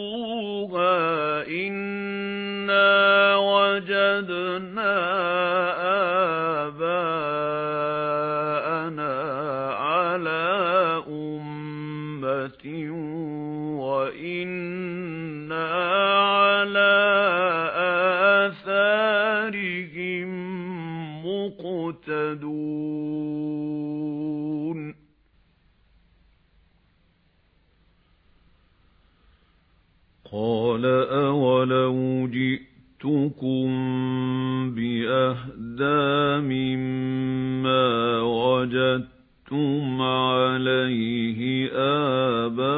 مُتْرَفُوهَا إِنَّا وَجَدْنَا آبَاءَنَا عَلَى أُمَّةٍ وَإِنَّا قَالَ أَوَلَوْ جِئْتُكُم بِأَهْدَىٰ مِمَّا وَجَدتُّمْ عَلَيْهِ آبَاءَكُمْ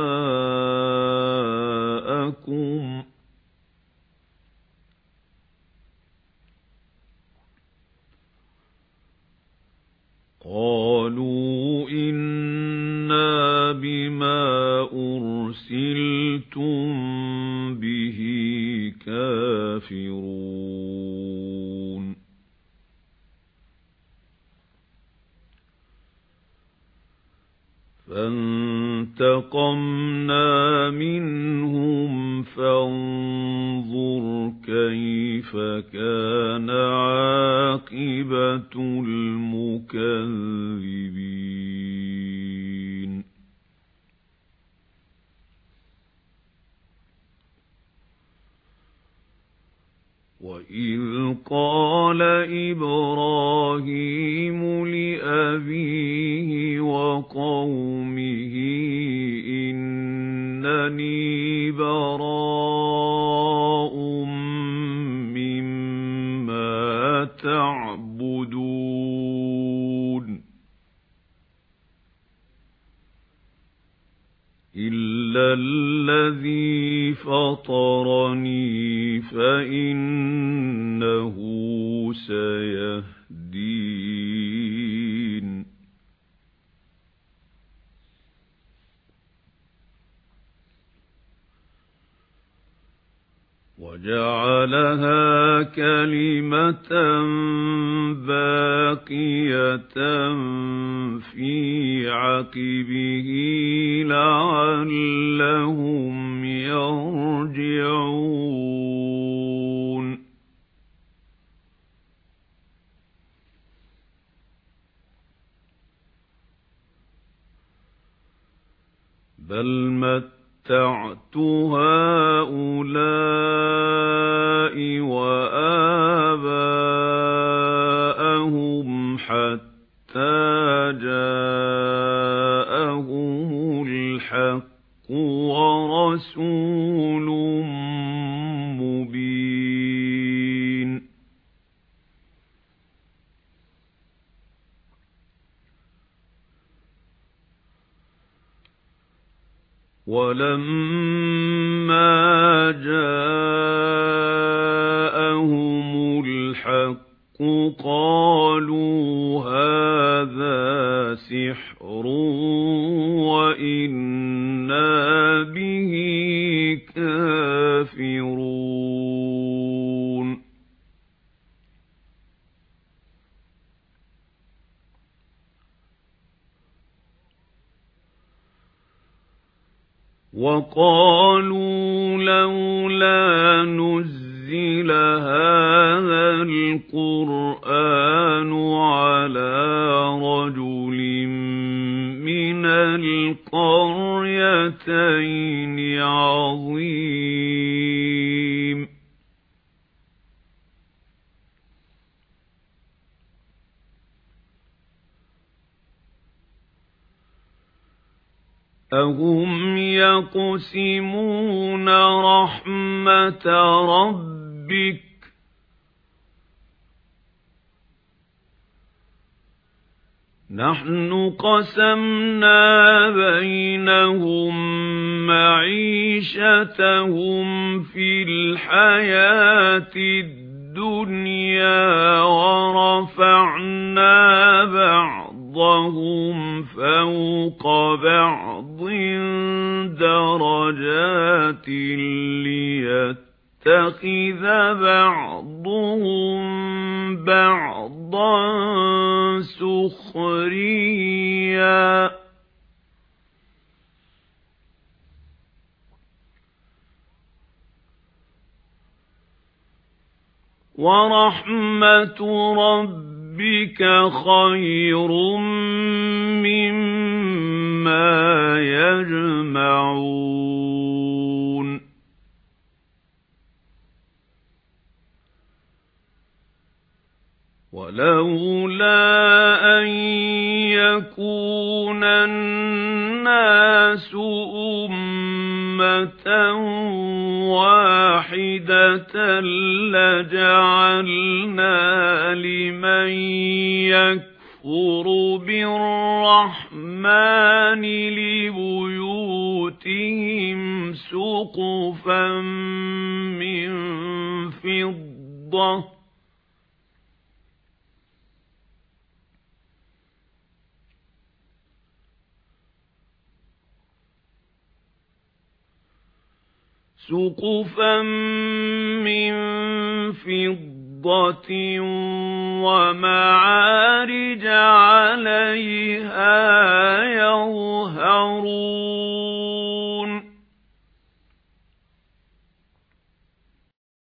قَالُوا فانتقمنا منهم فانظر كيف كان عاقبة المكذبين. وَإِذْ قَالَ إِبْرَاهِيمُ لِأَبِيهِ وَقَوْمِهِ بَرَاءٌ مِّمَّا تَعْبُدُونَ إِلَّا الَّذِي فَطَرَنِي فَإِنَّهُ سَيَهْدِينِ. وَجَعَلَهَا كَلِمَةً بَاقِيَةً فِي عَقِبِهِ لَعَلَّهُمْ يَرْجِعُونَ. بَلْ مَتَّعْتُ هَؤُلَاءِ وَلَمَّا جَاءَهُمُ وَقَالُوا لَوْلَا نُزِّلَ هَٰذَا الْقُرْآنُ عَلَىٰ رَجُلٍ مِّنَ الْقَرْيَتَيْنِ عَظِيمٍ. أَهُمْ يَقْسِمُونَ رَحْمَتَ رَبِّكَ نَحْنُ قَسَمْنَا بَيْنَهُم مَّعِيشَتَهُمْ فِي الْحَيَاةِ الدُّنْيَا وَرَفَعْنَا بَعْضَهُمْ فَوْقَ بَعْضٍ دَرَجَاتٍ لِيَتَّخِذَ بَعْضُهُم بَعْضًا سُخْرِيًّا. وَرَحْمَةُ رَبِّكَ خَيْرٌ مِّمَّا يَجْمَعُونَ. وَلَوْلَا أَن يَكُونَ النَّاسُ أُمَّةً وَاحِدَةً لَّجَعَلْنَا لِمَن يَكْفُرُ بِالرَّحْمَنِ لِبُيُوتِهِمْ سُقُفًا مِّن فِضَّةٍ سُقُفًا مِّن فِضَّةٍ وَمَعَارِجَ عَلَيْهَا